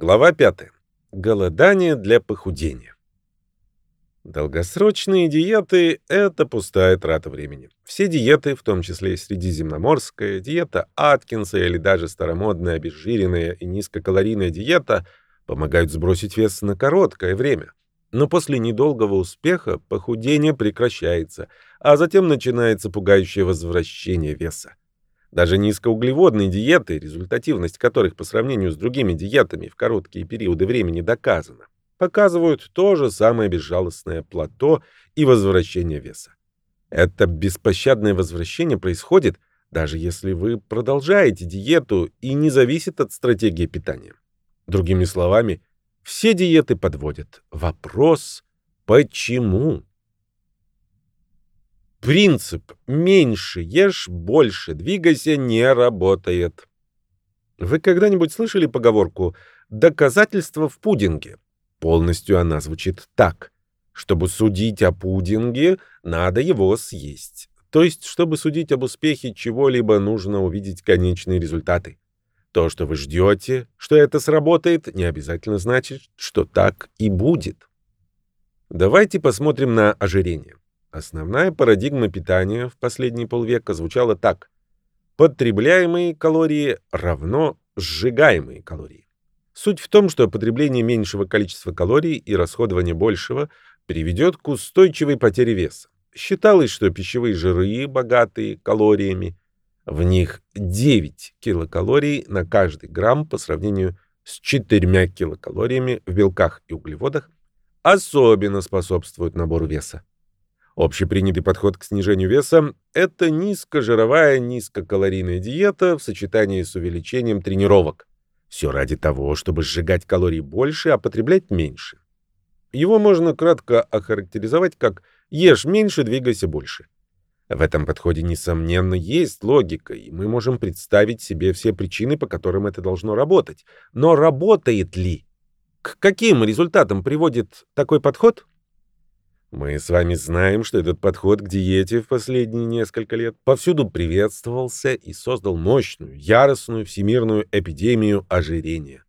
Глава 5. Голодание для похудения. Долгосрочные диеты – это пустая трата времени. Все диеты, в том числе средиземноморская, диета Аткинса или даже старомодная обезжиренная и низкокалорийная диета, помогают сбросить вес на короткое время. Но после недолгого успеха похудение прекращается, а затем начинается пугающее возвращение веса. Даже низкоуглеводные диеты, результативность которых по сравнению с другими диетами в короткие периоды времени доказана, показывают то же самое безжалостное плато и возвращение веса. Это беспощадное возвращение происходит, даже если вы продолжаете диету и не зависит от стратегии питания. Другими словами, все диеты подводят. Вопрос «почему?». Принцип «меньше ешь, больше двигайся» не работает. Вы когда-нибудь слышали поговорку «доказательство в пудинге»? Полностью она звучит так. Чтобы судить о пудинге, надо его съесть. То есть, чтобы судить об успехе чего-либо, нужно увидеть конечные результаты. То, что вы ждете, что это сработает, не обязательно значит, что так и будет. Давайте посмотрим на ожирение. Основная парадигма питания в последние полвека звучала так. Потребляемые калории равно сжигаемые калории. Суть в том, что потребление меньшего количества калорий и расходование большего приведет к устойчивой потере веса. Считалось, что пищевые жиры, богатые калориями, в них 9 килокалорий на каждый грамм по сравнению с 4 килокалориями в белках и углеводах, особенно способствуют набору веса. Общепринятый подход к снижению веса – это низкожировая, низкокалорийная диета в сочетании с увеличением тренировок. Все ради того, чтобы сжигать калорий больше, а потреблять меньше. Его можно кратко охарактеризовать как «ешь меньше, двигайся больше». В этом подходе, несомненно, есть логика, и мы можем представить себе все причины, по которым это должно работать. Но работает ли? К каким результатам приводит такой подход? Мы с вами знаем, что этот подход к диете в последние несколько лет повсюду приветствовался и создал мощную, яростную всемирную эпидемию ожирения.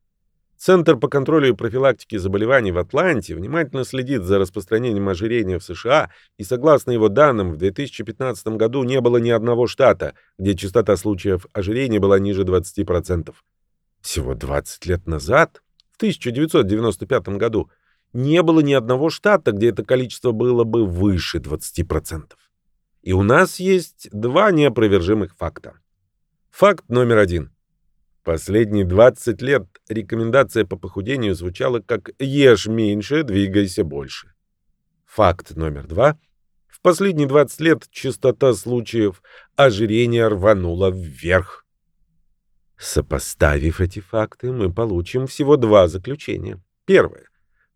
Центр по контролю и профилактике заболеваний в Атланте внимательно следит за распространением ожирения в США, и согласно его данным, в 2015 году не было ни одного штата, где частота случаев ожирения была ниже 20%. Всего 20 лет назад, в 1995 году, не было ни одного штата, где это количество было бы выше 20%. И у нас есть два неопровержимых факта. Факт номер один – Последние 20 лет рекомендация по похудению звучала как «ешь меньше, двигайся больше». Факт номер два. В последние 20 лет частота случаев ожирения рванула вверх. Сопоставив эти факты, мы получим всего два заключения. Первое.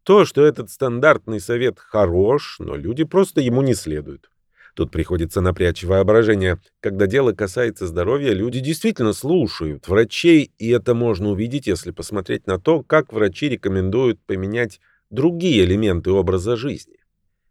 То, что этот стандартный совет хорош, но люди просто ему не следуют. Тут приходится напрячь воображение. Когда дело касается здоровья, люди действительно слушают врачей, и это можно увидеть, если посмотреть на то, как врачи рекомендуют поменять другие элементы образа жизни.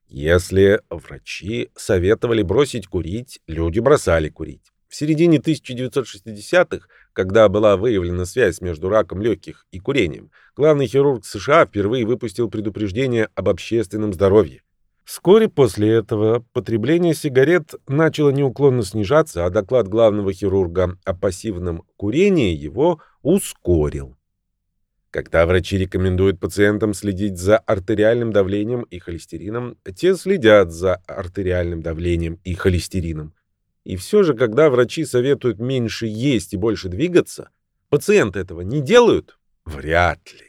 Если врачи советовали бросить курить, люди бросали курить. В середине 1960-х, когда была выявлена связь между раком легких и курением, главный хирург США впервые выпустил предупреждение об общественном здоровье. Вскоре после этого потребление сигарет начало неуклонно снижаться, а доклад главного хирурга о пассивном курении его ускорил. Когда врачи рекомендуют пациентам следить за артериальным давлением и холестерином, те следят за артериальным давлением и холестерином. И все же, когда врачи советуют меньше есть и больше двигаться, пациенты этого не делают? Вряд ли.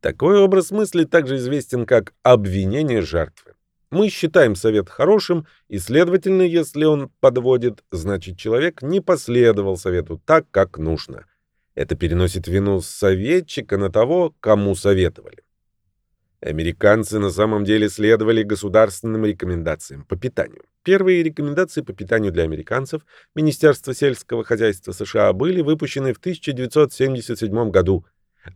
Такой образ мысли также известен как обвинение жертвы. Мы считаем совет хорошим, и, следовательно, если он подводит, значит, человек не последовал совету так, как нужно. Это переносит вину советчика на того, кому советовали. Американцы на самом деле следовали государственным рекомендациям по питанию. Первые рекомендации по питанию для американцев Министерства сельского хозяйства США были выпущены в 1977 году.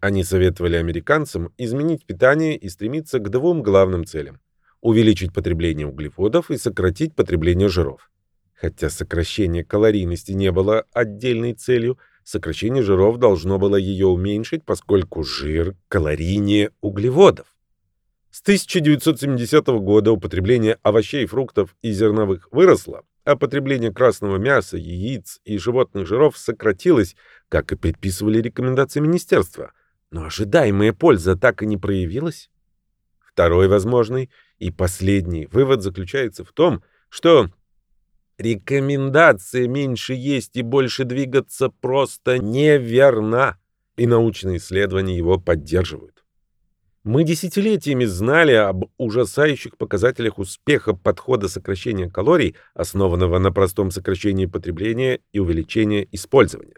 Они советовали американцам изменить питание и стремиться к двум главным целям увеличить потребление углеводов и сократить потребление жиров. Хотя сокращение калорийности не было отдельной целью, Сокращение жиров должно было ее уменьшить, поскольку жир калорийнее углеводов. С 1970 года употребление овощей, фруктов и зерновых выросло, а потребление красного мяса, яиц и животных жиров сократилось, как и предписывали рекомендации министерства. Но ожидаемая польза так и не проявилась. Второй возможный и последний вывод заключается в том, что рекомендация меньше есть и больше двигаться просто неверна, и научные исследования его поддерживают. Мы десятилетиями знали об ужасающих показателях успеха подхода сокращения калорий, основанного на простом сокращении потребления и увеличении использования.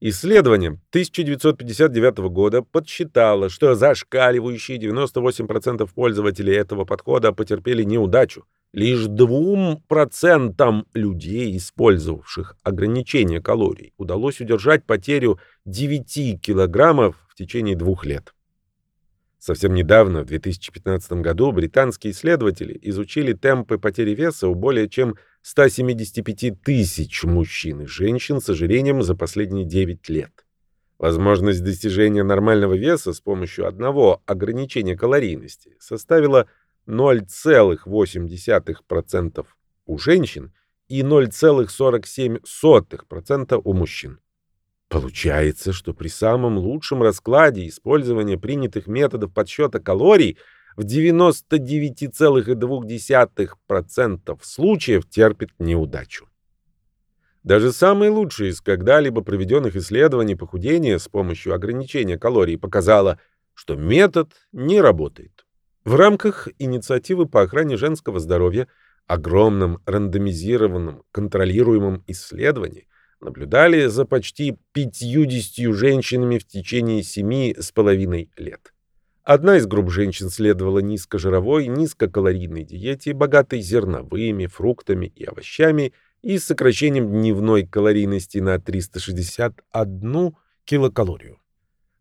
Исследование 1959 года подсчитало, что зашкаливающие 98% пользователей этого подхода потерпели неудачу. Лишь 2% людей, использовавших ограничение калорий, удалось удержать потерю 9 килограммов в течение двух лет. Совсем недавно, в 2015 году, британские исследователи изучили темпы потери веса у более чем 175 тысяч мужчин и женщин с ожирением за последние 9 лет. Возможность достижения нормального веса с помощью одного ограничения калорийности составила 0,8% у женщин и 0,47% у мужчин. Получается, что при самом лучшем раскладе использования принятых методов подсчета калорий в 99,2% случаев терпит неудачу. Даже самые лучшие из когда-либо проведенных исследований похудения с помощью ограничения калорий показало, что метод не работает. В рамках инициативы по охране женского здоровья, огромном рандомизированном контролируемом исследовании, наблюдали за почти 50 женщинами в течение семи с половиной лет. Одна из групп женщин следовала низкожировой, низкокалорийной диете, богатой зерновыми, фруктами и овощами и с сокращением дневной калорийности на 361 килокалорию.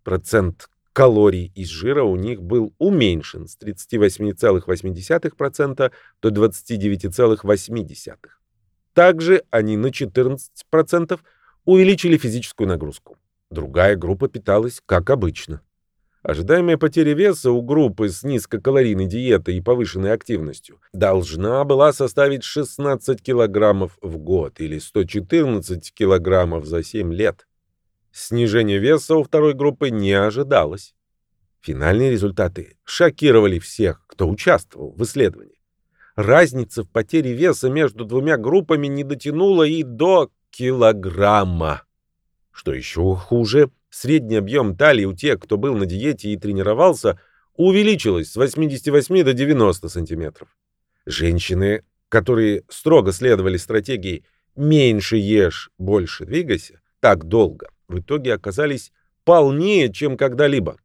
Процент калорий из жира у них был уменьшен с 38,8% до 29,8%. Также они на 14% увеличили физическую нагрузку. Другая группа питалась как обычно. Ожидаемая потеря веса у группы с низкокалорийной диетой и повышенной активностью должна была составить 16 килограммов в год или 114 килограммов за 7 лет. Снижение веса у второй группы не ожидалось. Финальные результаты шокировали всех, кто участвовал в исследовании разница в потере веса между двумя группами не дотянула и до килограмма. Что еще хуже, средний объем талии у тех, кто был на диете и тренировался, увеличилось с 88 до 90 сантиметров. Женщины, которые строго следовали стратегии «меньше ешь, больше двигайся» так долго, в итоге оказались полнее, чем когда-либо.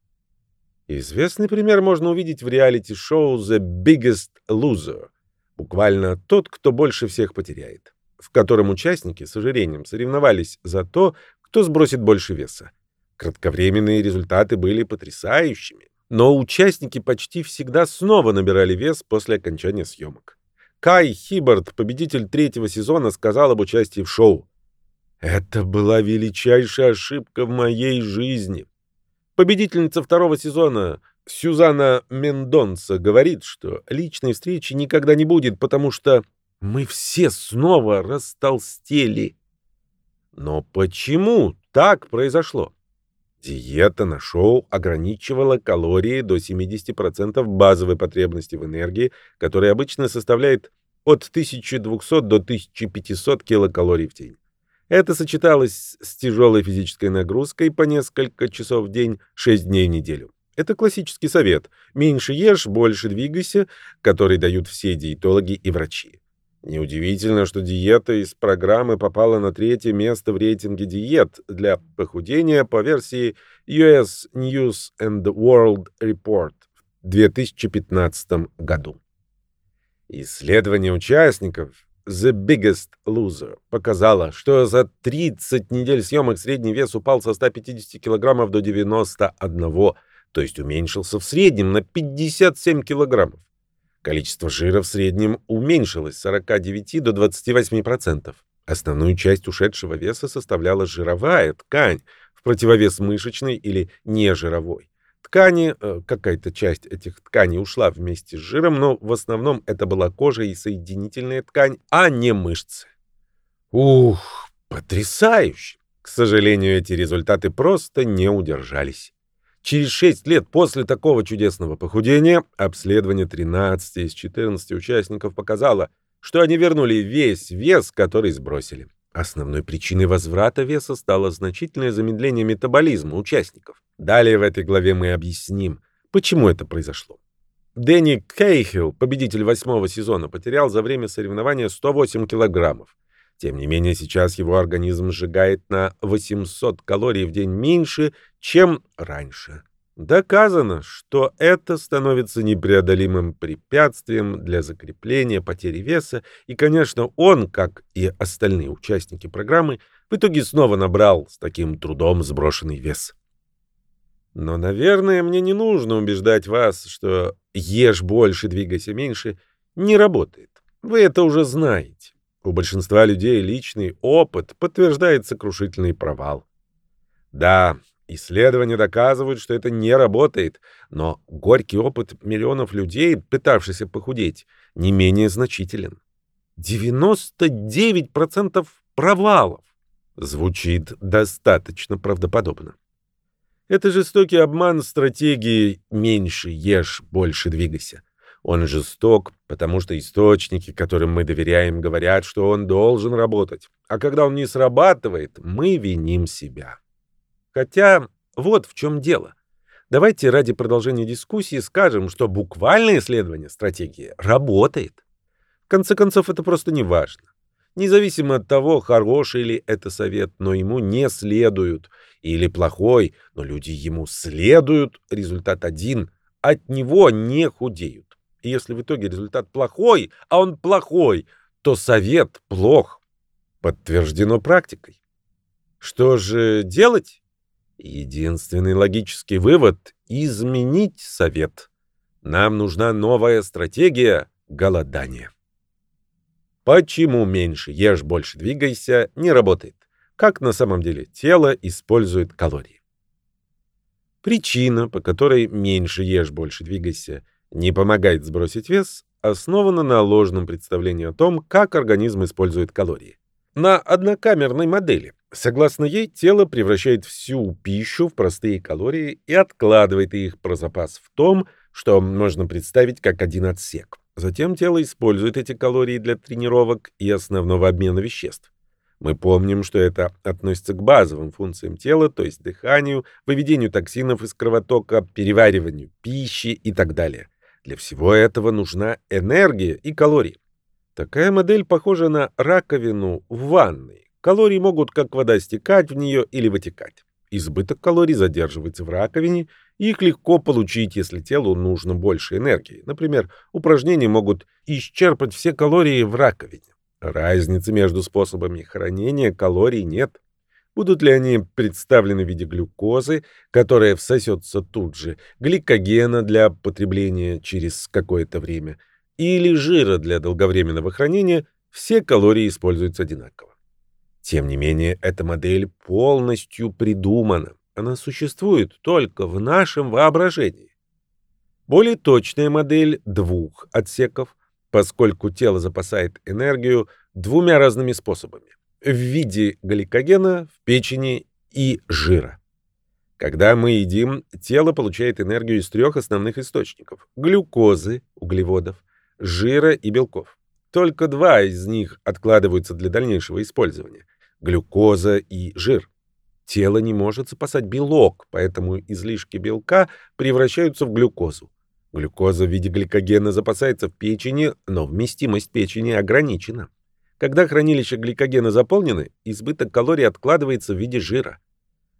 Известный пример можно увидеть в реалити-шоу «The Biggest Loser», буквально тот, кто больше всех потеряет, в котором участники с ожирением соревновались за то, кто сбросит больше веса. Кратковременные результаты были потрясающими, но участники почти всегда снова набирали вес после окончания съемок. Кай Хибард, победитель третьего сезона, сказал об участии в шоу. «Это была величайшая ошибка в моей жизни». Победительница второго сезона Сюзанна Мендонса говорит, что личной встречи никогда не будет, потому что мы все снова растолстели. Но почему так произошло? Диета на шоу ограничивала калории до 70% базовой потребности в энергии, которая обычно составляет от 1200 до 1500 килокалорий в день. Это сочеталось с тяжелой физической нагрузкой по несколько часов в день, 6 дней в неделю. Это классический совет. Меньше ешь, больше двигайся, который дают все диетологи и врачи. Неудивительно, что диета из программы попала на третье место в рейтинге диет для похудения по версии US News and World Report в 2015 году. Исследование участников The Biggest Loser показало, что за 30 недель съемок средний вес упал со 150 кг до 91 то есть уменьшился в среднем на 57 килограммов. Количество жира в среднем уменьшилось с 49 до 28%. Основную часть ушедшего веса составляла жировая ткань, в противовес мышечной или нежировой. Ткани, э, какая-то часть этих тканей ушла вместе с жиром, но в основном это была кожа и соединительная ткань, а не мышцы. Ух, потрясающе! К сожалению, эти результаты просто не удержались. Через 6 лет после такого чудесного похудения обследование 13 из 14 участников показало, что они вернули весь вес, который сбросили. Основной причиной возврата веса стало значительное замедление метаболизма участников. Далее в этой главе мы объясним, почему это произошло. Дэнни Кейхилл, победитель восьмого сезона, потерял за время соревнования 108 килограммов. Тем не менее, сейчас его организм сжигает на 800 калорий в день меньше, чем раньше. Доказано, что это становится непреодолимым препятствием для закрепления потери веса, и, конечно, он, как и остальные участники программы, в итоге снова набрал с таким трудом сброшенный вес. Но, наверное, мне не нужно убеждать вас, что «ешь больше, двигайся меньше» не работает. Вы это уже знаете. У большинства людей личный опыт подтверждает сокрушительный провал. Да, Исследования доказывают, что это не работает, но горький опыт миллионов людей, пытавшихся похудеть, не менее значителен. 99% провалов. Звучит достаточно правдоподобно. Это жестокий обман стратегии «меньше ешь, больше двигайся». Он жесток, потому что источники, которым мы доверяем, говорят, что он должен работать. А когда он не срабатывает, мы виним себя. Хотя вот в чем дело. Давайте ради продолжения дискуссии скажем, что буквальное исследование стратегии работает. В конце концов, это просто не важно. Независимо от того, хороший ли это совет, но ему не следуют, или плохой, но люди ему следуют, результат один, от него не худеют. И если в итоге результат плохой, а он плохой, то совет плох. Подтверждено практикой. Что же делать? Единственный логический вывод — изменить совет. Нам нужна новая стратегия голодания. Почему меньше ешь, больше двигайся не работает? Как на самом деле тело использует калории? Причина, по которой меньше ешь, больше двигайся, не помогает сбросить вес, основана на ложном представлении о том, как организм использует калории. На однокамерной модели Согласно ей, тело превращает всю пищу в простые калории и откладывает их про запас в том, что можно представить как один отсек. Затем тело использует эти калории для тренировок и основного обмена веществ. Мы помним, что это относится к базовым функциям тела, то есть дыханию, выведению токсинов из кровотока, перевариванию пищи и так далее. Для всего этого нужна энергия и калории. Такая модель похожа на раковину в ванной. Калории могут как вода стекать в нее или вытекать. Избыток калорий задерживается в раковине, и их легко получить, если телу нужно больше энергии. Например, упражнения могут исчерпать все калории в раковине. Разницы между способами хранения калорий нет. Будут ли они представлены в виде глюкозы, которая всосется тут же, гликогена для потребления через какое-то время, или жира для долговременного хранения, все калории используются одинаково. Тем не менее, эта модель полностью придумана. Она существует только в нашем воображении. Более точная модель двух отсеков, поскольку тело запасает энергию двумя разными способами – в виде гликогена, в печени и жира. Когда мы едим, тело получает энергию из трех основных источников – глюкозы, углеводов, жира и белков. Только два из них откладываются для дальнейшего использования – глюкоза и жир. Тело не может запасать белок, поэтому излишки белка превращаются в глюкозу. Глюкоза в виде гликогена запасается в печени, но вместимость печени ограничена. Когда хранилища гликогена заполнены, избыток калорий откладывается в виде жира.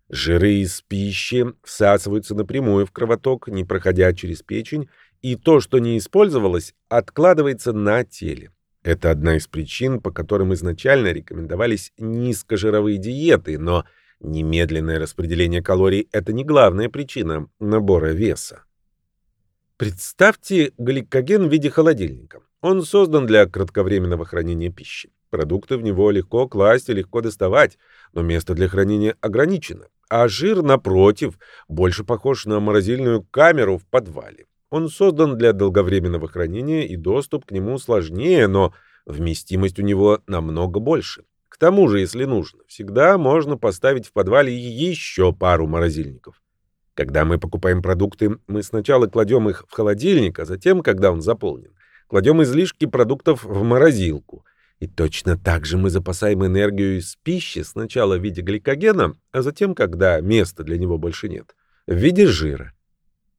Жиры из пищи всасываются напрямую в кровоток, не проходя через печень, и то, что не использовалось, откладывается на теле. Это одна из причин, по которым изначально рекомендовались низкожировые диеты, но немедленное распределение калорий – это не главная причина набора веса. Представьте гликоген в виде холодильника. Он создан для кратковременного хранения пищи. Продукты в него легко класть и легко доставать, но место для хранения ограничено. А жир, напротив, больше похож на морозильную камеру в подвале. Он создан для долговременного хранения, и доступ к нему сложнее, но вместимость у него намного больше. К тому же, если нужно, всегда можно поставить в подвале еще пару морозильников. Когда мы покупаем продукты, мы сначала кладем их в холодильник, а затем, когда он заполнен, кладем излишки продуктов в морозилку. И точно так же мы запасаем энергию из пищи сначала в виде гликогена, а затем, когда места для него больше нет, в виде жира.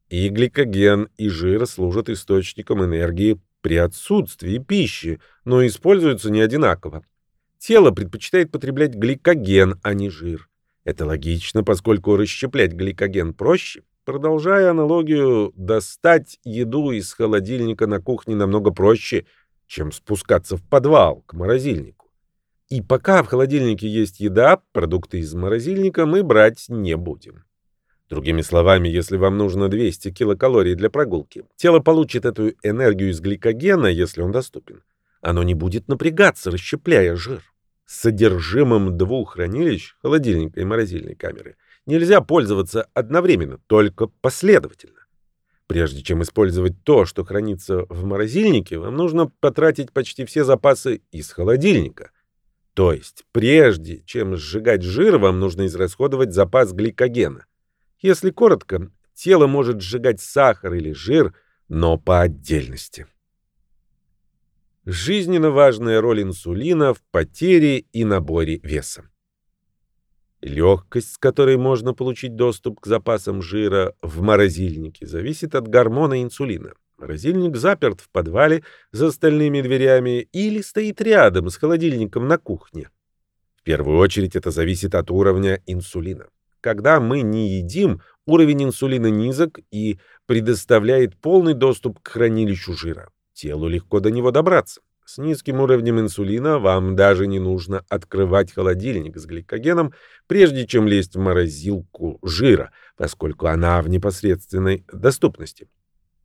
И гликоген, и жир служат источником энергии при отсутствии пищи, но используются не одинаково. Тело предпочитает потреблять гликоген, а не жир. Это логично, поскольку расщеплять гликоген проще. Продолжая аналогию, достать еду из холодильника на кухне намного проще – чем спускаться в подвал к морозильнику. И пока в холодильнике есть еда, продукты из морозильника мы брать не будем. Другими словами, если вам нужно 200 килокалорий для прогулки, тело получит эту энергию из гликогена, если он доступен. Оно не будет напрягаться, расщепляя жир. С содержимым двух хранилищ, холодильника и морозильной камеры, нельзя пользоваться одновременно, только последовательно. Прежде чем использовать то, что хранится в морозильнике, вам нужно потратить почти все запасы из холодильника. То есть, прежде чем сжигать жир, вам нужно израсходовать запас гликогена. Если коротко, тело может сжигать сахар или жир, но по отдельности. Жизненно важная роль инсулина в потере и наборе веса. Легкость, с которой можно получить доступ к запасам жира в морозильнике, зависит от гормона инсулина. Морозильник заперт в подвале за стальными дверями или стоит рядом с холодильником на кухне. В первую очередь это зависит от уровня инсулина. Когда мы не едим, уровень инсулина низок и предоставляет полный доступ к хранилищу жира. Телу легко до него добраться. С низким уровнем инсулина вам даже не нужно открывать холодильник с гликогеном, прежде чем лезть в морозилку жира, поскольку она в непосредственной доступности.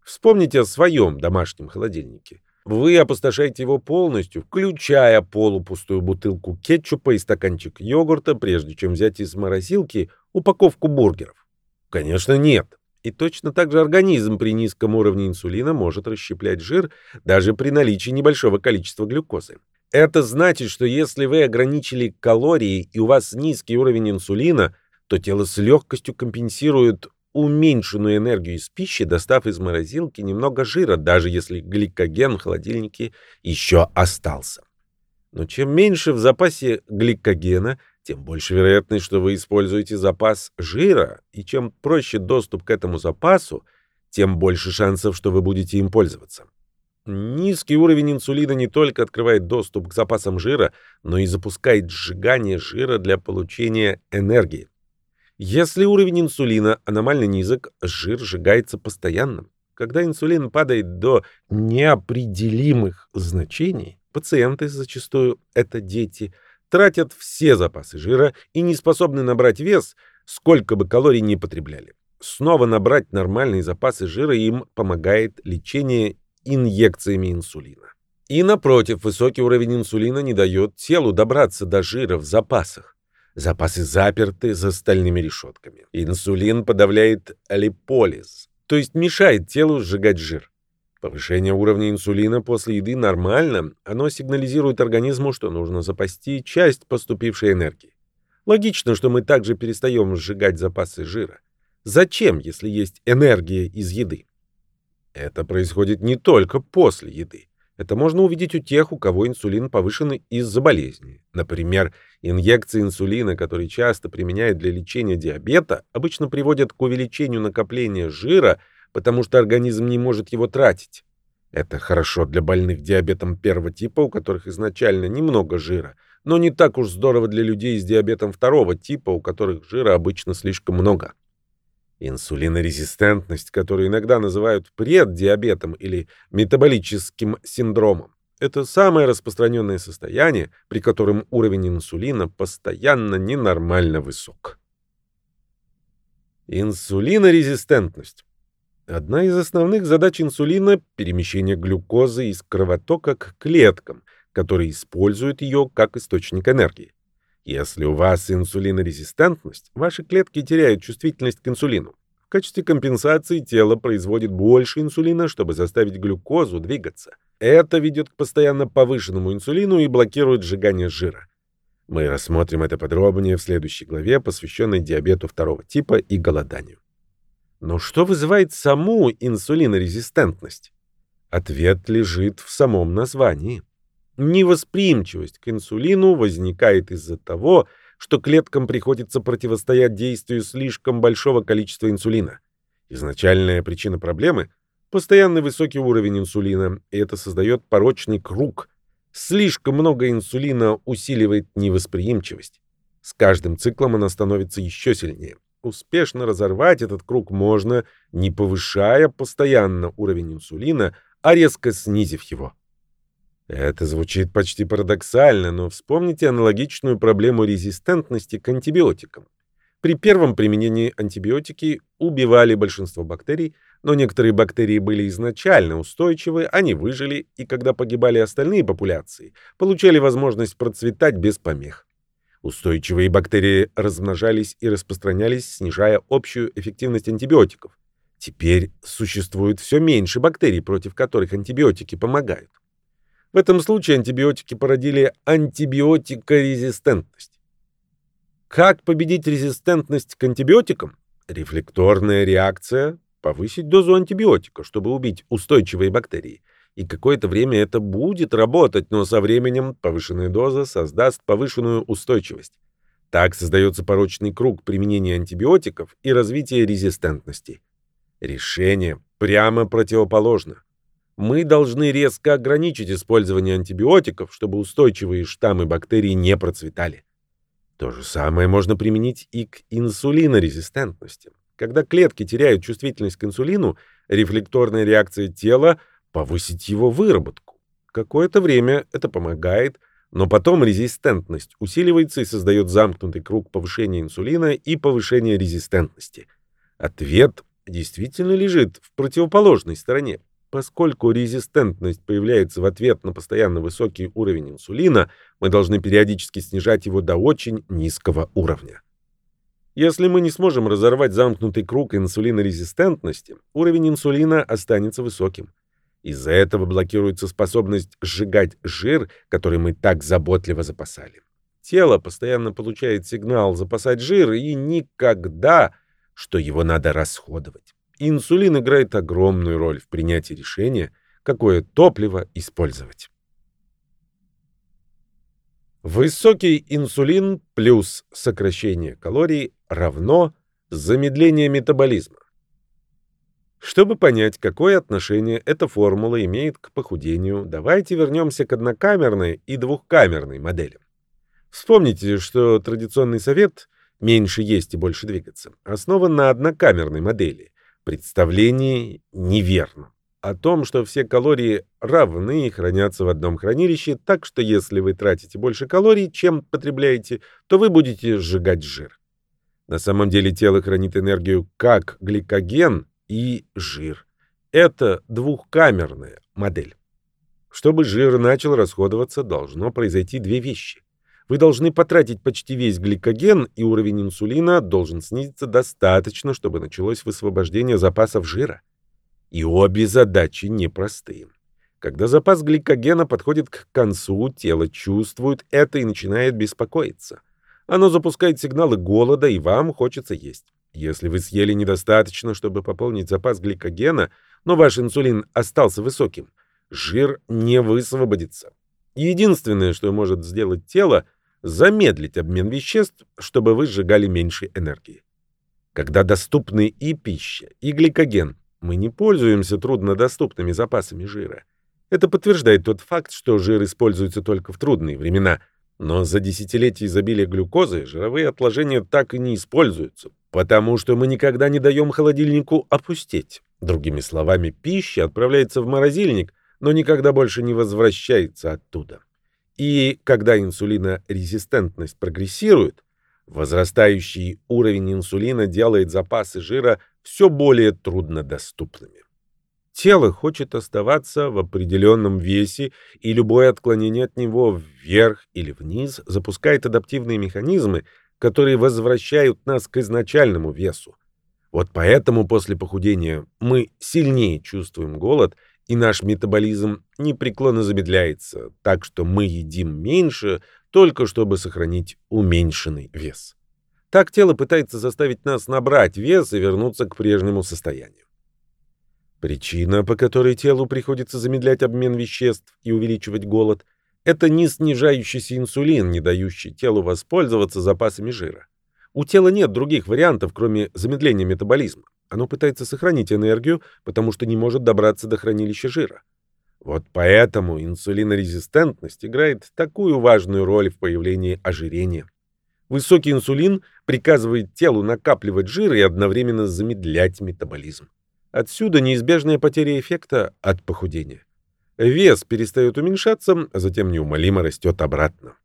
Вспомните о своем домашнем холодильнике. Вы опустошаете его полностью, включая полупустую бутылку кетчупа и стаканчик йогурта, прежде чем взять из морозилки упаковку бургеров. Конечно, нет. И точно так же организм при низком уровне инсулина может расщеплять жир даже при наличии небольшого количества глюкозы. Это значит, что если вы ограничили калории и у вас низкий уровень инсулина, то тело с легкостью компенсирует уменьшенную энергию из пищи, достав из морозилки немного жира, даже если гликоген в холодильнике еще остался. Но чем меньше в запасе гликогена – тем больше вероятность, что вы используете запас жира, и чем проще доступ к этому запасу, тем больше шансов, что вы будете им пользоваться. Низкий уровень инсулина не только открывает доступ к запасам жира, но и запускает сжигание жира для получения энергии. Если уровень инсулина аномально низок, жир сжигается постоянно. Когда инсулин падает до неопределимых значений, пациенты, зачастую это дети, тратят все запасы жира и не способны набрать вес, сколько бы калорий ни потребляли. Снова набрать нормальные запасы жира им помогает лечение инъекциями инсулина. И напротив, высокий уровень инсулина не дает телу добраться до жира в запасах. Запасы заперты за стальными решетками. Инсулин подавляет липолиз, то есть мешает телу сжигать жир. Повышение уровня инсулина после еды нормально, оно сигнализирует организму, что нужно запасти часть поступившей энергии. Логично, что мы также перестаем сжигать запасы жира. Зачем, если есть энергия из еды? Это происходит не только после еды. Это можно увидеть у тех, у кого инсулин повышен из-за болезни. Например, инъекции инсулина, которые часто применяют для лечения диабета, обычно приводят к увеличению накопления жира – потому что организм не может его тратить. Это хорошо для больных диабетом первого типа, у которых изначально немного жира, но не так уж здорово для людей с диабетом второго типа, у которых жира обычно слишком много. Инсулинорезистентность, которую иногда называют преддиабетом или метаболическим синдромом, это самое распространенное состояние, при котором уровень инсулина постоянно ненормально высок. Инсулинорезистентность Одна из основных задач инсулина – перемещение глюкозы из кровотока к клеткам, который использует ее как источник энергии. Если у вас инсулинорезистентность, ваши клетки теряют чувствительность к инсулину. В качестве компенсации тело производит больше инсулина, чтобы заставить глюкозу двигаться. Это ведет к постоянно повышенному инсулину и блокирует сжигание жира. Мы рассмотрим это подробнее в следующей главе, посвященной диабету второго типа и голоданию. Но что вызывает саму инсулинорезистентность? Ответ лежит в самом названии. Невосприимчивость к инсулину возникает из-за того, что клеткам приходится противостоять действию слишком большого количества инсулина. Изначальная причина проблемы – постоянный высокий уровень инсулина, и это создает порочный круг. Слишком много инсулина усиливает невосприимчивость. С каждым циклом она становится еще сильнее. Успешно разорвать этот круг можно, не повышая постоянно уровень инсулина, а резко снизив его. Это звучит почти парадоксально, но вспомните аналогичную проблему резистентности к антибиотикам. При первом применении антибиотики убивали большинство бактерий, но некоторые бактерии были изначально устойчивы, они выжили, и когда погибали остальные популяции, получали возможность процветать без помех. Устойчивые бактерии размножались и распространялись, снижая общую эффективность антибиотиков. Теперь существует все меньше бактерий, против которых антибиотики помогают. В этом случае антибиотики породили антибиотикорезистентность. Как победить резистентность к антибиотикам? Рефлекторная реакция – повысить дозу антибиотика, чтобы убить устойчивые бактерии. И какое-то время это будет работать, но со временем повышенная доза создаст повышенную устойчивость. Так создается порочный круг применения антибиотиков и развития резистентности. Решение прямо противоположно. Мы должны резко ограничить использование антибиотиков, чтобы устойчивые штаммы бактерий не процветали. То же самое можно применить и к инсулинорезистентности. Когда клетки теряют чувствительность к инсулину, рефлекторная реакция тела – повысить его выработку. Какое-то время это помогает, но потом резистентность усиливается и создает замкнутый круг повышения инсулина и повышения резистентности. Ответ действительно лежит в противоположной стороне. Поскольку резистентность появляется в ответ на постоянно высокий уровень инсулина, мы должны периодически снижать его до очень низкого уровня. Если мы не сможем разорвать замкнутый круг инсулинорезистентности, уровень инсулина останется высоким. Из-за этого блокируется способность сжигать жир, который мы так заботливо запасали. Тело постоянно получает сигнал запасать жир и никогда, что его надо расходовать. Инсулин играет огромную роль в принятии решения, какое топливо использовать. Высокий инсулин плюс сокращение калорий равно замедление метаболизма. Чтобы понять, какое отношение эта формула имеет к похудению, давайте вернемся к однокамерной и двухкамерной моделям. Вспомните, что традиционный совет «меньше есть и больше двигаться» основан на однокамерной модели представлении неверно. О том, что все калории равны и хранятся в одном хранилище, так что если вы тратите больше калорий, чем потребляете, то вы будете сжигать жир. На самом деле тело хранит энергию как гликоген и жир. Это двухкамерная модель. Чтобы жир начал расходоваться, должно произойти две вещи. Вы должны потратить почти весь гликоген, и уровень инсулина должен снизиться достаточно, чтобы началось высвобождение запасов жира. И обе задачи непростые. Когда запас гликогена подходит к концу, тело чувствует это и начинает беспокоиться. Оно запускает сигналы голода, и вам хочется есть. Если вы съели недостаточно, чтобы пополнить запас гликогена, но ваш инсулин остался высоким, жир не высвободится. Единственное, что может сделать тело, замедлить обмен веществ, чтобы вы сжигали меньше энергии. Когда доступны и пища, и гликоген, мы не пользуемся труднодоступными запасами жира. Это подтверждает тот факт, что жир используется только в трудные времена, но за десятилетия изобилия глюкозы жировые отложения так и не используются, потому что мы никогда не даем холодильнику опустеть. Другими словами, пища отправляется в морозильник, но никогда больше не возвращается оттуда. И когда инсулинорезистентность прогрессирует, возрастающий уровень инсулина делает запасы жира все более труднодоступными. Тело хочет оставаться в определенном весе, и любое отклонение от него вверх или вниз запускает адаптивные механизмы, которые возвращают нас к изначальному весу. Вот поэтому после похудения мы сильнее чувствуем голод, и наш метаболизм непреклонно замедляется, так что мы едим меньше, только чтобы сохранить уменьшенный вес. Так тело пытается заставить нас набрать вес и вернуться к прежнему состоянию. Причина, по которой телу приходится замедлять обмен веществ и увеличивать голод, это не снижающийся инсулин, не дающий телу воспользоваться запасами жира. У тела нет других вариантов, кроме замедления метаболизма. Оно пытается сохранить энергию, потому что не может добраться до хранилища жира. Вот поэтому инсулинорезистентность играет такую важную роль в появлении ожирения. Высокий инсулин приказывает телу накапливать жир и одновременно замедлять метаболизм. Отсюда неизбежная потеря эффекта от похудения. Вес перестает уменьшаться, а затем неумолимо растет обратно.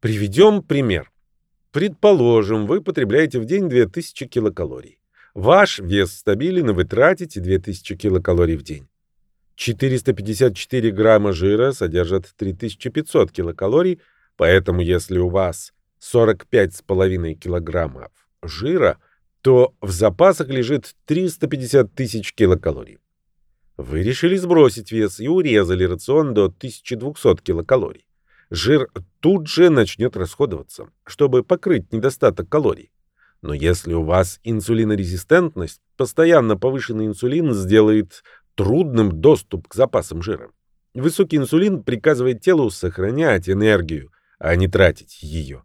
Приведем пример. Предположим, вы потребляете в день 2000 килокалорий. Ваш вес стабилен, и вы тратите 2000 килокалорий в день. 454 грамма жира содержат 3500 килокалорий, поэтому если у вас 45,5 килограммов жира, то в запасах лежит 350 тысяч килокалорий. Вы решили сбросить вес и урезали рацион до 1200 килокалорий. Жир тут же начнет расходоваться, чтобы покрыть недостаток калорий. Но если у вас инсулинорезистентность, постоянно повышенный инсулин сделает трудным доступ к запасам жира. Высокий инсулин приказывает телу сохранять энергию, а не тратить ее.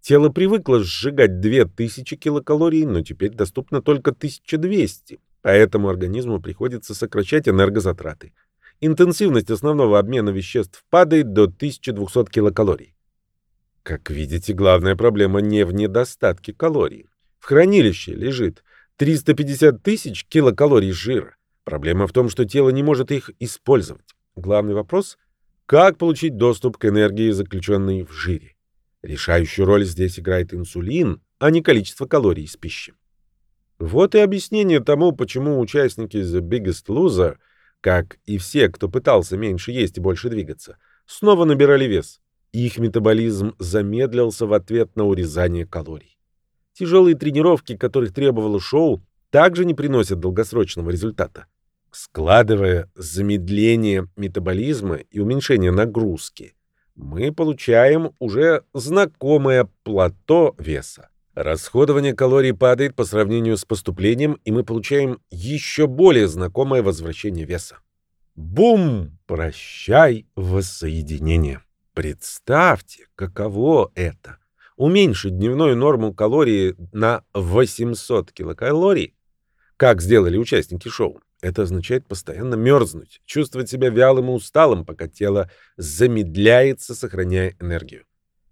Тело привыкло сжигать 2000 килокалорий, но теперь доступно только 1200, поэтому организму приходится сокращать энергозатраты. Интенсивность основного обмена веществ падает до 1200 килокалорий. Как видите, главная проблема не в недостатке калорий. В хранилище лежит 350 тысяч килокалорий жира. Проблема в том, что тело не может их использовать. Главный вопрос – как получить доступ к энергии, заключенной в жире? Решающую роль здесь играет инсулин, а не количество калорий из пищи. Вот и объяснение тому, почему участники The Biggest Loser, как и все, кто пытался меньше есть и больше двигаться, снова набирали вес. Их метаболизм замедлился в ответ на урезание калорий. Тяжелые тренировки, которых требовало шоу, также не приносят долгосрочного результата. Складывая замедление метаболизма и уменьшение нагрузки, мы получаем уже знакомое плато веса. Расходование калорий падает по сравнению с поступлением, и мы получаем еще более знакомое возвращение веса. Бум! Прощай, воссоединение. Представьте, каково это уменьшить дневную норму калорий на 800 килокалорий, как сделали участники шоу. Это означает постоянно мерзнуть, чувствовать себя вялым и усталым, пока тело замедляется, сохраняя энергию.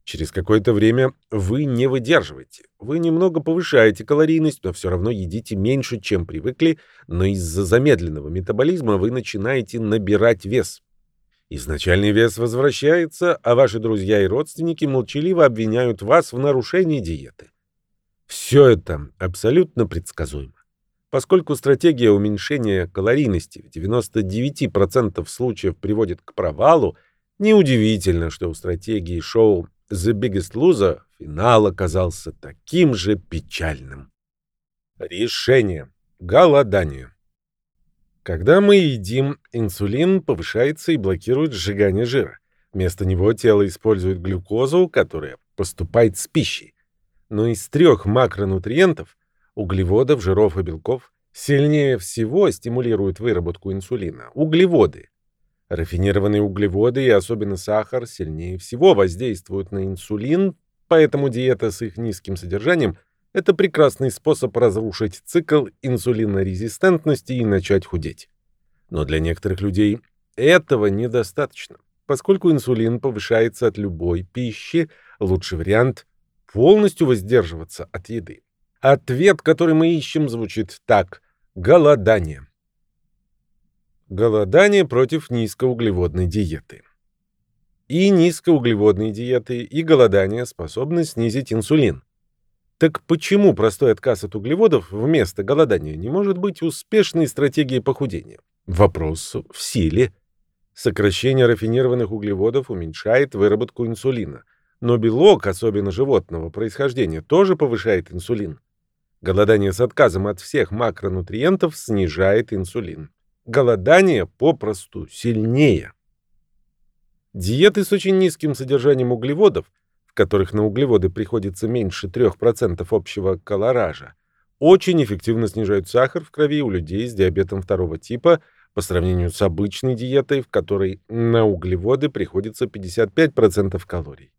Через какое-то время вы не выдерживаете. Вы немного повышаете калорийность, но все равно едите меньше, чем привыкли, но из-за замедленного метаболизма вы начинаете набирать вес. Изначальный вес возвращается, а ваши друзья и родственники молчаливо обвиняют вас в нарушении диеты. Все это абсолютно предсказуемо. Поскольку стратегия уменьшения калорийности в 99% случаев приводит к провалу, неудивительно, что у стратегии шоу The Biggest Loser финал оказался таким же печальным. Решение. Голодание. Когда мы едим, инсулин повышается и блокирует сжигание жира. Вместо него тело использует глюкозу, которая поступает с пищей. Но из трех макронутриентов – углеводов, жиров и белков – сильнее всего стимулируют выработку инсулина – углеводы. Рафинированные углеводы и особенно сахар сильнее всего воздействуют на инсулин, поэтому диета с их низким содержанием – это прекрасный способ разрушить цикл инсулинорезистентности и начать худеть. Но для некоторых людей этого недостаточно. Поскольку инсулин повышается от любой пищи, лучший вариант – полностью воздерживаться от еды. Ответ, который мы ищем, звучит так – голодание. Голодание против низкоуглеводной диеты. И низкоуглеводные диеты, и голодание способны снизить инсулин. Так почему простой отказ от углеводов вместо голодания не может быть успешной стратегией похудения? Вопрос в силе. Сокращение рафинированных углеводов уменьшает выработку инсулина. Но белок, особенно животного происхождения, тоже повышает инсулин. Голодание с отказом от всех макронутриентов снижает инсулин. Голодание попросту сильнее. Диеты с очень низким содержанием углеводов которых на углеводы приходится меньше 3% общего колоража, очень эффективно снижают сахар в крови у людей с диабетом второго типа по сравнению с обычной диетой, в которой на углеводы приходится 55% калорий.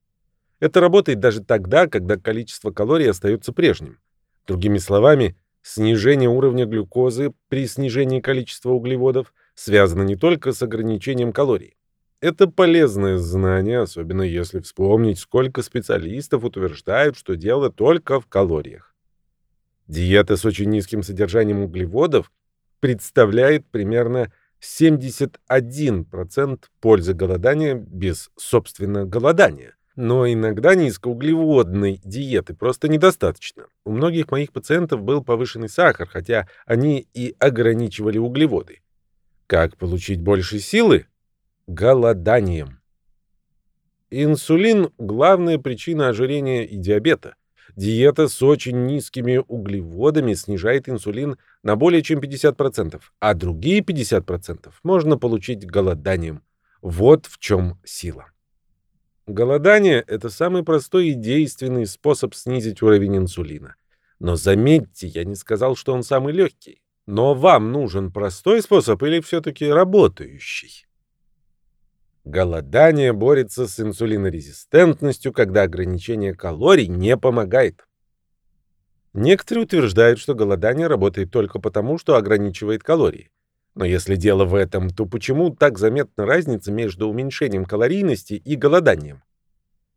Это работает даже тогда, когда количество калорий остается прежним. Другими словами, снижение уровня глюкозы при снижении количества углеводов связано не только с ограничением калорий. Это полезное знание, особенно если вспомнить, сколько специалистов утверждают, что дело только в калориях. Диета с очень низким содержанием углеводов представляет примерно 71% пользы голодания без, собственно, голодания. Но иногда низкоуглеводной диеты просто недостаточно. У многих моих пациентов был повышенный сахар, хотя они и ограничивали углеводы. Как получить больше силы? голоданием. Инсулин – главная причина ожирения и диабета. Диета с очень низкими углеводами снижает инсулин на более чем 50%, а другие 50% можно получить голоданием. Вот в чем сила. Голодание – это самый простой и действенный способ снизить уровень инсулина. Но заметьте, я не сказал, что он самый легкий. Но вам нужен простой способ или все-таки работающий? Голодание борется с инсулинорезистентностью, когда ограничение калорий не помогает. Некоторые утверждают, что голодание работает только потому, что ограничивает калории. Но если дело в этом, то почему так заметна разница между уменьшением калорийности и голоданием?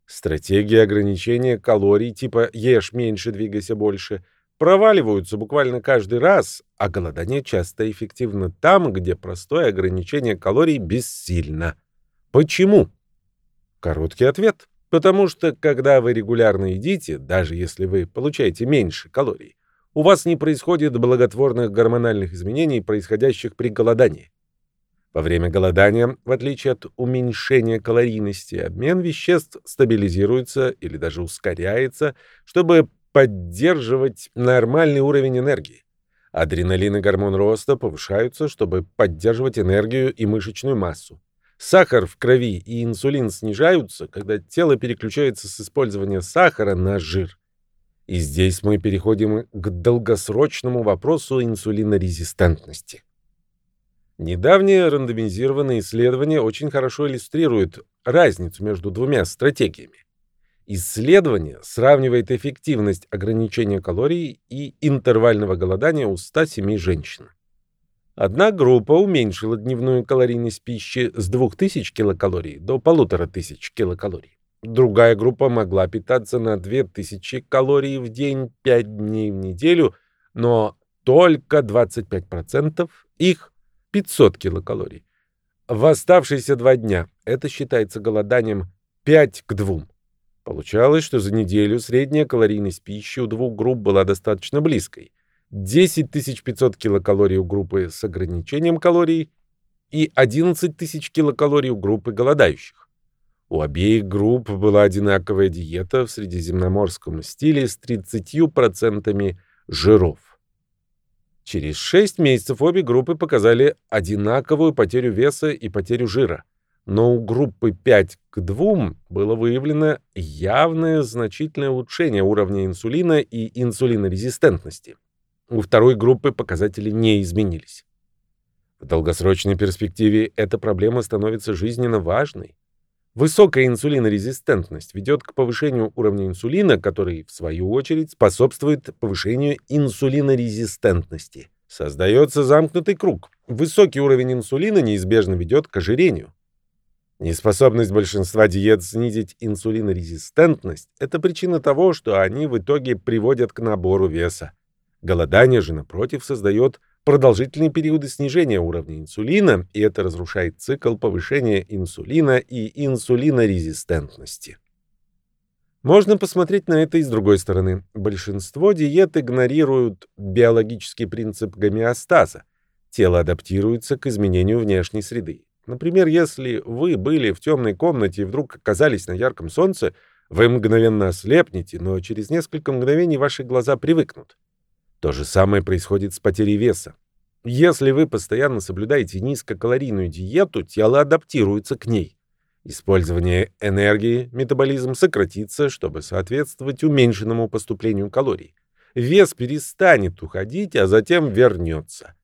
Стратегии ограничения калорий типа «ешь меньше, двигайся больше» проваливаются буквально каждый раз, а голодание часто эффективно там, где простое ограничение калорий бессильно. Почему? Короткий ответ. Потому что, когда вы регулярно едите, даже если вы получаете меньше калорий, у вас не происходит благотворных гормональных изменений, происходящих при голодании. Во время голодания, в отличие от уменьшения калорийности, обмен веществ стабилизируется или даже ускоряется, чтобы поддерживать нормальный уровень энергии. Адреналин и гормон роста повышаются, чтобы поддерживать энергию и мышечную массу. Сахар в крови и инсулин снижаются, когда тело переключается с использования сахара на жир. И здесь мы переходим к долгосрочному вопросу инсулинорезистентности. Недавнее рандомизированное исследование очень хорошо иллюстрирует разницу между двумя стратегиями. Исследование сравнивает эффективность ограничения калорий и интервального голодания у 107 женщин. Одна группа уменьшила дневную калорийность пищи с 2000 килокалорий до 1500 килокалорий. Другая группа могла питаться на 2000 калорий в день 5 дней в неделю, но только 25% их 500 килокалорий. В оставшиеся два дня это считается голоданием 5 к 2. Получалось, что за неделю средняя калорийность пищи у двух групп была достаточно близкой – 10 500 килокалорий у группы с ограничением калорий и 11 тысяч килокалорий у группы голодающих. У обеих групп была одинаковая диета в средиземноморском стиле с 30% жиров. Через 6 месяцев обе группы показали одинаковую потерю веса и потерю жира. Но у группы 5 к 2 было выявлено явное значительное улучшение уровня инсулина и инсулинорезистентности. У второй группы показатели не изменились. В долгосрочной перспективе эта проблема становится жизненно важной. Высокая инсулинорезистентность ведет к повышению уровня инсулина, который, в свою очередь, способствует повышению инсулинорезистентности. Создается замкнутый круг. Высокий уровень инсулина неизбежно ведет к ожирению. Неспособность большинства диет снизить инсулинорезистентность – это причина того, что они в итоге приводят к набору веса. Голодание же, напротив, создает продолжительные периоды снижения уровня инсулина, и это разрушает цикл повышения инсулина и инсулинорезистентности. Можно посмотреть на это и с другой стороны. Большинство диет игнорируют биологический принцип гомеостаза. Тело адаптируется к изменению внешней среды. Например, если вы были в темной комнате и вдруг оказались на ярком солнце, вы мгновенно ослепнете, но через несколько мгновений ваши глаза привыкнут. То же самое происходит с потерей веса. Если вы постоянно соблюдаете низкокалорийную диету, тело адаптируется к ней. Использование энергии, метаболизм сократится, чтобы соответствовать уменьшенному поступлению калорий. Вес перестанет уходить, а затем вернется.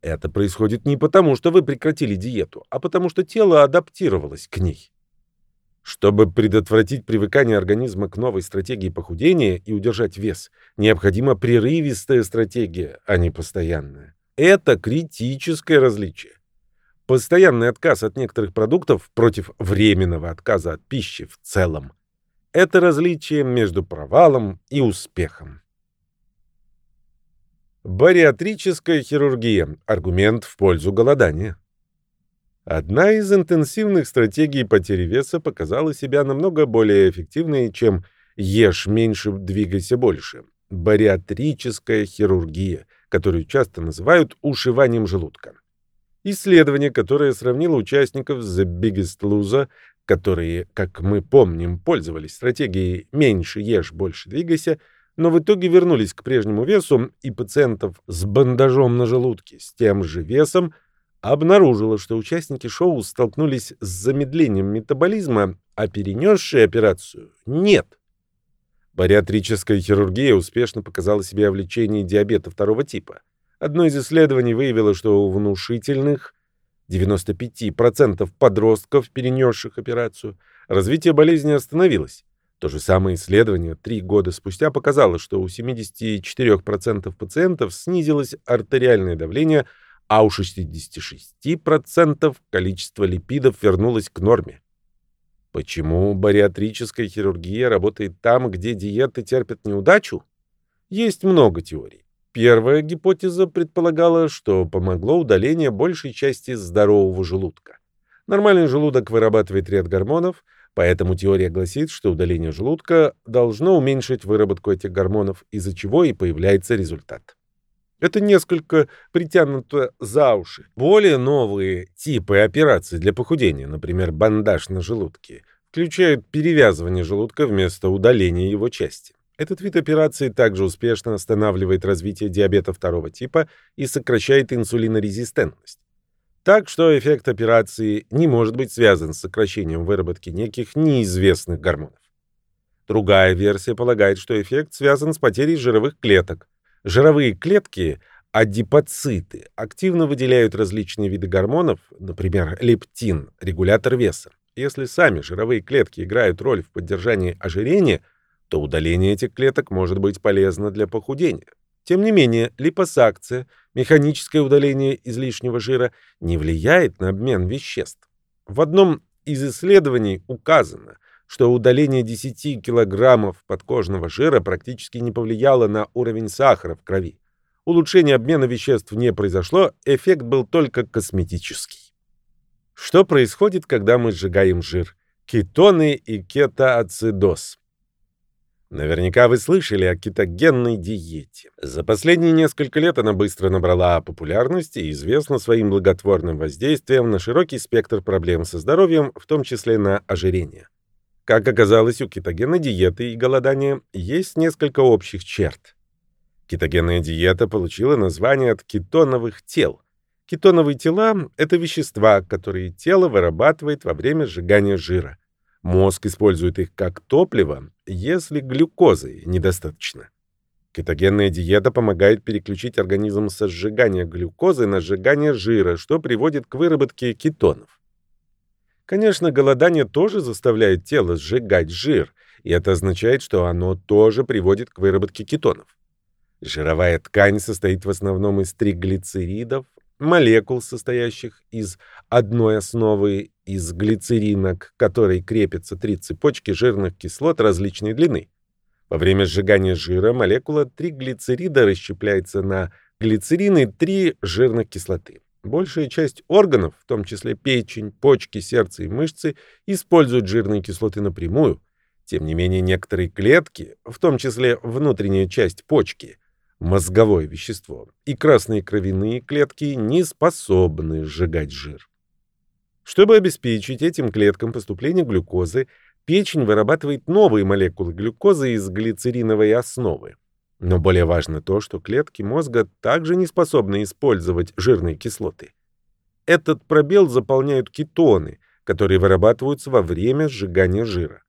Это происходит не потому, что вы прекратили диету, а потому что тело адаптировалось к ней. Чтобы предотвратить привыкание организма к новой стратегии похудения и удержать вес, необходима прерывистая стратегия, а не постоянная. Это критическое различие. Постоянный отказ от некоторых продуктов против временного отказа от пищи в целом. Это различие между провалом и успехом. Бариатрическая хирургия. Аргумент в пользу голодания. Одна из интенсивных стратегий потери веса показала себя намного более эффективной, чем «ешь меньше, двигайся больше». Бариатрическая хирургия, которую часто называют ушиванием желудка. Исследование, которое сравнило участников The Biggest Loser, которые, как мы помним, пользовались стратегией «меньше ешь, больше двигайся», но в итоге вернулись к прежнему весу, и пациентов с бандажом на желудке с тем же весом обнаружило, что участники шоу столкнулись с замедлением метаболизма, а перенесшие операцию – нет. Бариатрическая хирургия успешно показала себя в лечении диабета второго типа – Одно из исследований выявило, что у внушительных 95% подростков, перенесших операцию, развитие болезни остановилось. То же самое исследование три года спустя показало, что у 74% пациентов снизилось артериальное давление, а у 66% количество липидов вернулось к норме. Почему бариатрическая хирургия работает там, где диеты терпят неудачу? Есть много теорий. Первая гипотеза предполагала, что помогло удаление большей части здорового желудка. Нормальный желудок вырабатывает ряд гормонов, поэтому теория гласит, что удаление желудка должно уменьшить выработку этих гормонов, из-за чего и появляется результат. Это несколько притянуто за уши. Более новые типы операций для похудения, например, бандаж на желудке, включают перевязывание желудка вместо удаления его части. Этот вид операции также успешно останавливает развитие диабета второго типа и сокращает инсулинорезистентность. Так что эффект операции не может быть связан с сокращением выработки неких неизвестных гормонов. Другая версия полагает, что эффект связан с потерей жировых клеток. Жировые клетки, адипоциты, активно выделяют различные виды гормонов, например, лептин, регулятор веса. Если сами жировые клетки играют роль в поддержании ожирения – то удаление этих клеток может быть полезно для похудения. Тем не менее, липосакция, механическое удаление излишнего жира, не влияет на обмен веществ. В одном из исследований указано, что удаление 10 килограммов подкожного жира практически не повлияло на уровень сахара в крови. Улучшение обмена веществ не произошло, эффект был только косметический. Что происходит, когда мы сжигаем жир? Кетоны и кетоацидоз. Наверняка вы слышали о кетогенной диете. За последние несколько лет она быстро набрала популярность и известна своим благотворным воздействием на широкий спектр проблем со здоровьем, в том числе на ожирение. Как оказалось, у кетогенной диеты и голодания есть несколько общих черт. Кетогенная диета получила название от кетоновых тел. Кетоновые тела — это вещества, которые тело вырабатывает во время сжигания жира. Мозг использует их как топливо, если глюкозы недостаточно. Кетогенная диета помогает переключить организм со сжигания глюкозы на сжигание жира, что приводит к выработке кетонов. Конечно, голодание тоже заставляет тело сжигать жир, и это означает, что оно тоже приводит к выработке кетонов. Жировая ткань состоит в основном из триглицеридов, молекул, состоящих из одной основы из глицерина, к которой крепятся три цепочки жирных кислот различной длины. Во время сжигания жира молекула триглицерида расщепляется на глицерины три жирных кислоты. Большая часть органов, в том числе печень, почки, сердце и мышцы, используют жирные кислоты напрямую. Тем не менее, некоторые клетки, в том числе внутренняя часть почки, мозговое вещество, и красные кровяные клетки не способны сжигать жир. Чтобы обеспечить этим клеткам поступление глюкозы, печень вырабатывает новые молекулы глюкозы из глицериновой основы. Но более важно то, что клетки мозга также не способны использовать жирные кислоты. Этот пробел заполняют кетоны, которые вырабатываются во время сжигания жира.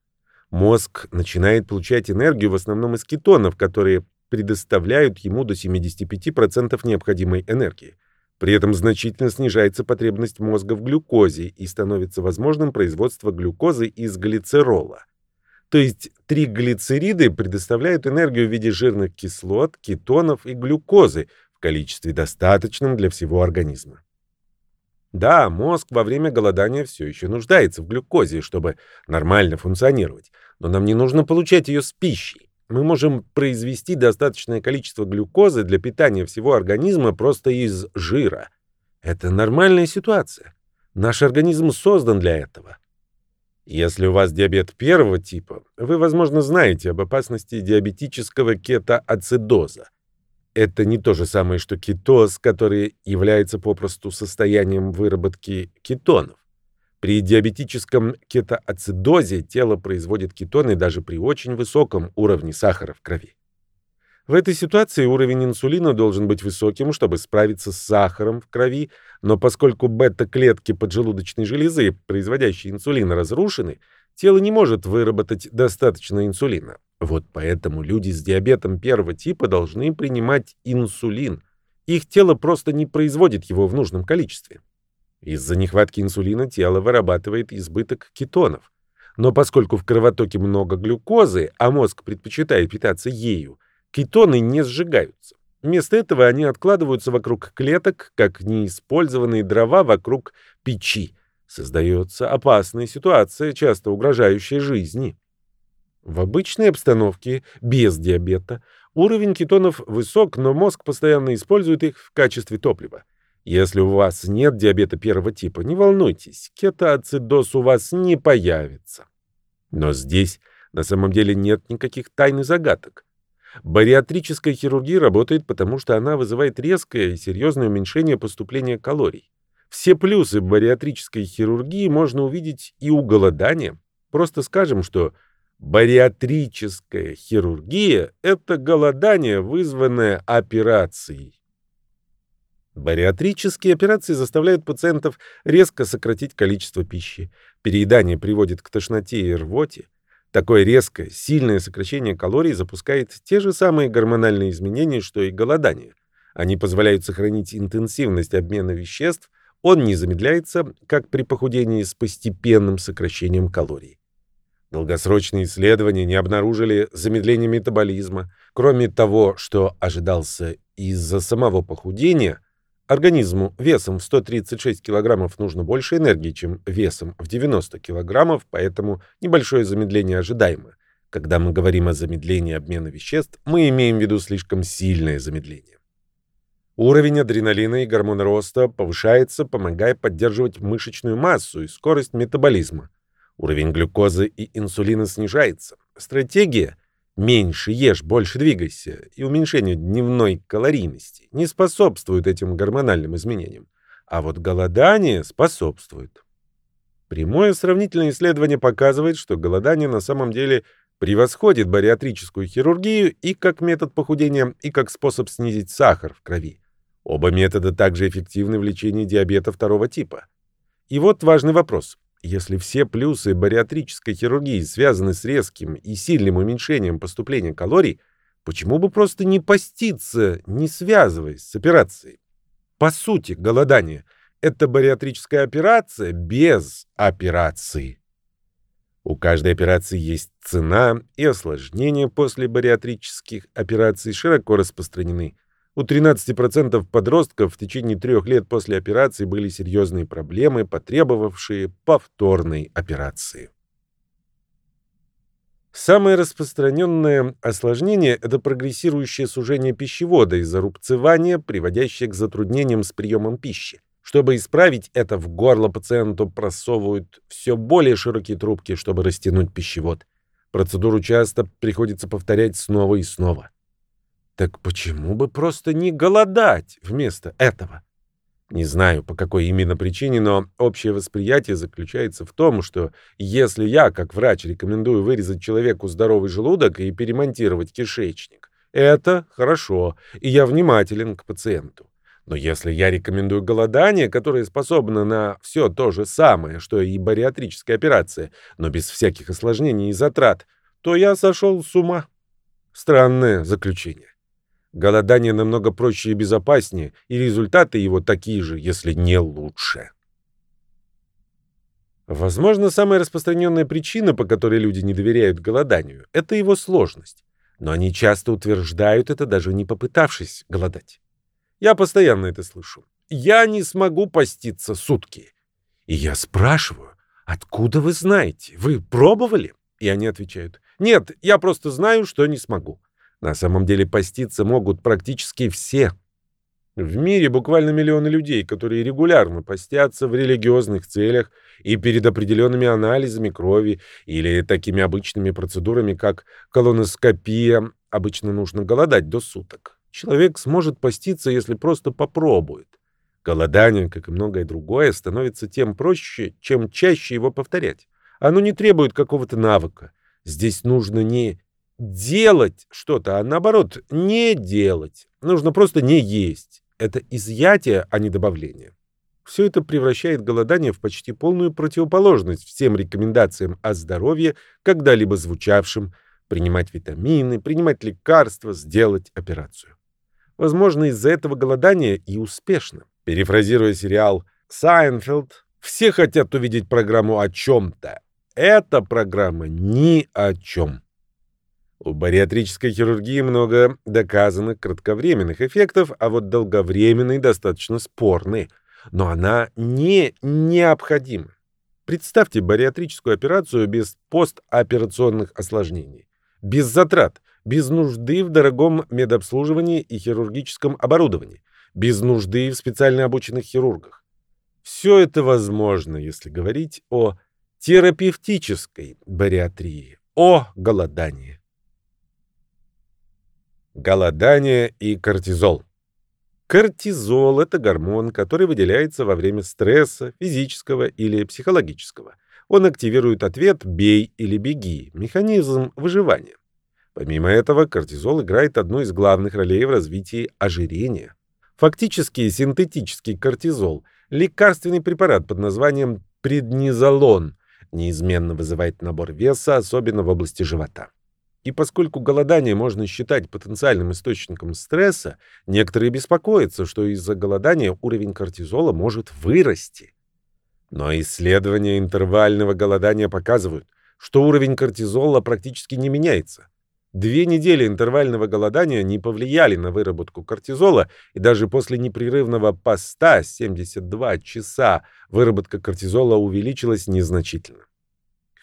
Мозг начинает получать энергию в основном из кетонов, которые предоставляют ему до 75% необходимой энергии. При этом значительно снижается потребность мозга в глюкозе и становится возможным производство глюкозы из глицерола. То есть триглицериды предоставляют энергию в виде жирных кислот, кетонов и глюкозы в количестве достаточном для всего организма. Да, мозг во время голодания все еще нуждается в глюкозе, чтобы нормально функционировать, но нам не нужно получать ее с пищей. Мы можем произвести достаточное количество глюкозы для питания всего организма просто из жира. Это нормальная ситуация. Наш организм создан для этого. Если у вас диабет первого типа, вы, возможно, знаете об опасности диабетического кетоацидоза. Это не то же самое, что кетоз, который является попросту состоянием выработки кетонов. При диабетическом кетоацидозе тело производит кетоны даже при очень высоком уровне сахара в крови. В этой ситуации уровень инсулина должен быть высоким, чтобы справиться с сахаром в крови, но поскольку бета-клетки поджелудочной железы, производящие инсулин, разрушены, тело не может выработать достаточно инсулина. Вот поэтому люди с диабетом первого типа должны принимать инсулин. Их тело просто не производит его в нужном количестве. Из-за нехватки инсулина тело вырабатывает избыток кетонов. Но поскольку в кровотоке много глюкозы, а мозг предпочитает питаться ею, кетоны не сжигаются. Вместо этого они откладываются вокруг клеток, как неиспользованные дрова вокруг печи. Создается опасная ситуация, часто угрожающая жизни. В обычной обстановке, без диабета, уровень кетонов высок, но мозг постоянно использует их в качестве топлива. Если у вас нет диабета первого типа, не волнуйтесь, кетоацидоз у вас не появится. Но здесь на самом деле нет никаких тайн и загадок. Бариатрическая хирургия работает потому, что она вызывает резкое и серьезное уменьшение поступления калорий. Все плюсы бариатрической хирургии можно увидеть и у голодания. Просто скажем, что бариатрическая хирургия – это голодание, вызванное операцией. Бариатрические операции заставляют пациентов резко сократить количество пищи. Переедание приводит к тошноте и рвоте. Такое резкое, сильное сокращение калорий запускает те же самые гормональные изменения, что и голодание. Они позволяют сохранить интенсивность обмена веществ, он не замедляется, как при похудении с постепенным сокращением калорий. Долгосрочные исследования не обнаружили замедления метаболизма. Кроме того, что ожидался из-за самого похудения – Организму весом в 136 килограммов нужно больше энергии, чем весом в 90 килограммов, поэтому небольшое замедление ожидаемо. Когда мы говорим о замедлении обмена веществ, мы имеем в виду слишком сильное замедление. Уровень адреналина и гормона роста повышается, помогая поддерживать мышечную массу и скорость метаболизма. Уровень глюкозы и инсулина снижается. Стратегия меньше ешь, больше двигайся и уменьшение дневной калорийности не способствуют этим гормональным изменениям, а вот голодание способствует. Прямое сравнительное исследование показывает, что голодание на самом деле превосходит бариатрическую хирургию и как метод похудения, и как способ снизить сахар в крови. Оба метода также эффективны в лечении диабета второго типа. И вот важный вопрос. Если все плюсы бариатрической хирургии связаны с резким и сильным уменьшением поступления калорий, почему бы просто не поститься, не связываясь с операцией? По сути, голодание – это бариатрическая операция без операции. У каждой операции есть цена, и осложнения после бариатрических операций широко распространены. У 13% подростков в течение трех лет после операции были серьезные проблемы, потребовавшие повторной операции. Самое распространенное осложнение – это прогрессирующее сужение пищевода из-за рубцевания, приводящее к затруднениям с приемом пищи. Чтобы исправить это, в горло пациенту просовывают все более широкие трубки, чтобы растянуть пищевод. Процедуру часто приходится повторять снова и снова. Так почему бы просто не голодать вместо этого? Не знаю, по какой именно причине, но общее восприятие заключается в том, что если я, как врач, рекомендую вырезать человеку здоровый желудок и перемонтировать кишечник, это хорошо, и я внимателен к пациенту. Но если я рекомендую голодание, которое способно на все то же самое, что и бариатрическая операция, но без всяких осложнений и затрат, то я сошел с ума. Странное заключение. Голодание намного проще и безопаснее, и результаты его такие же, если не лучше. Возможно, самая распространенная причина, по которой люди не доверяют голоданию, это его сложность. Но они часто утверждают это, даже не попытавшись голодать. Я постоянно это слышу. Я не смогу поститься сутки. И я спрашиваю, откуда вы знаете? Вы пробовали? И они отвечают, нет, я просто знаю, что не смогу. На самом деле поститься могут практически все. В мире буквально миллионы людей, которые регулярно постятся в религиозных целях и перед определенными анализами крови или такими обычными процедурами, как колоноскопия, обычно нужно голодать до суток. Человек сможет поститься, если просто попробует. Голодание, как и многое другое, становится тем проще, чем чаще его повторять. Оно не требует какого-то навыка. Здесь нужно не делать что-то, а наоборот, не делать. Нужно просто не есть. Это изъятие, а не добавление. Все это превращает голодание в почти полную противоположность всем рекомендациям о здоровье, когда-либо звучавшим, принимать витамины, принимать лекарства, сделать операцию. Возможно, из-за этого голодания и успешно. Перефразируя сериал «Сайнфелд», все хотят увидеть программу о чем-то. Эта программа ни о чем. У бариатрической хирургии много доказанных кратковременных эффектов, а вот долговременные достаточно спорны. Но она не необходима. Представьте бариатрическую операцию без постоперационных осложнений, без затрат, без нужды в дорогом медобслуживании и хирургическом оборудовании, без нужды в специально обученных хирургах. Все это возможно, если говорить о терапевтической бариатрии, о голодании. Голодание и кортизол. Кортизол – это гормон, который выделяется во время стресса, физического или психологического. Он активирует ответ «бей или беги» – механизм выживания. Помимо этого, кортизол играет одну из главных ролей в развитии ожирения. Фактически синтетический кортизол – лекарственный препарат под названием преднизолон – неизменно вызывает набор веса, особенно в области живота. И поскольку голодание можно считать потенциальным источником стресса, некоторые беспокоятся, что из-за голодания уровень кортизола может вырасти. Но исследования интервального голодания показывают, что уровень кортизола практически не меняется. Две недели интервального голодания не повлияли на выработку кортизола, и даже после непрерывного поста 72 часа выработка кортизола увеличилась незначительно.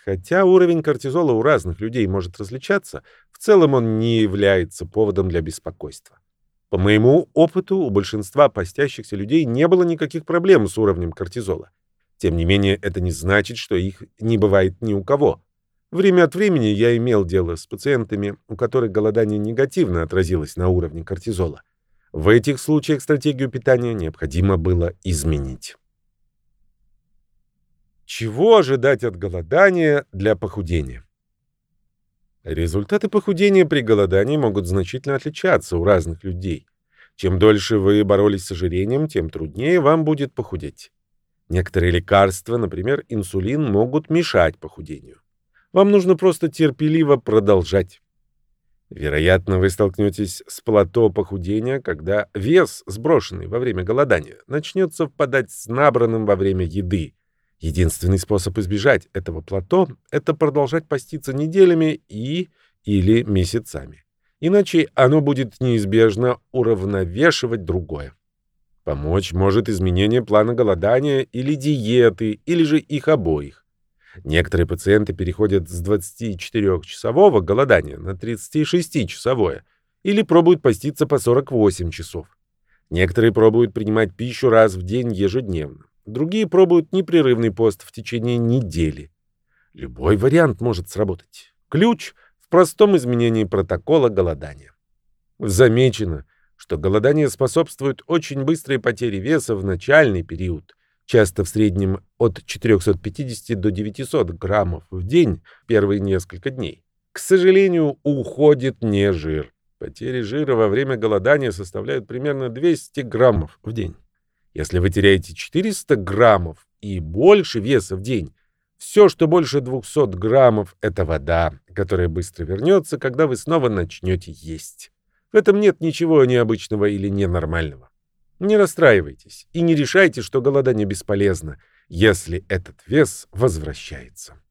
Хотя уровень кортизола у разных людей может различаться, в целом он не является поводом для беспокойства. По моему опыту, у большинства постящихся людей не было никаких проблем с уровнем кортизола. Тем не менее, это не значит, что их не бывает ни у кого. Время от времени я имел дело с пациентами, у которых голодание негативно отразилось на уровне кортизола. В этих случаях стратегию питания необходимо было изменить. Чего ожидать от голодания для похудения? Результаты похудения при голодании могут значительно отличаться у разных людей. Чем дольше вы боролись с ожирением, тем труднее вам будет похудеть. Некоторые лекарства, например, инсулин, могут мешать похудению. Вам нужно просто терпеливо продолжать. Вероятно, вы столкнетесь с плато похудения, когда вес, сброшенный во время голодания, начнет совпадать с набранным во время еды. Единственный способ избежать этого плато – это продолжать поститься неделями и или месяцами. Иначе оно будет неизбежно уравновешивать другое. Помочь может изменение плана голодания или диеты, или же их обоих. Некоторые пациенты переходят с 24-часового голодания на 36-часовое или пробуют поститься по 48 часов. Некоторые пробуют принимать пищу раз в день ежедневно. Другие пробуют непрерывный пост в течение недели. Любой вариант может сработать. Ключ в простом изменении протокола голодания. Замечено, что голодание способствует очень быстрой потере веса в начальный период, часто в среднем от 450 до 900 граммов в день первые несколько дней. К сожалению, уходит не жир. Потери жира во время голодания составляют примерно 200 граммов в день. Если вы теряете 400 граммов и больше веса в день, все, что больше 200 граммов, это вода, которая быстро вернется, когда вы снова начнете есть. В этом нет ничего необычного или ненормального. Не расстраивайтесь и не решайте, что голодание бесполезно, если этот вес возвращается.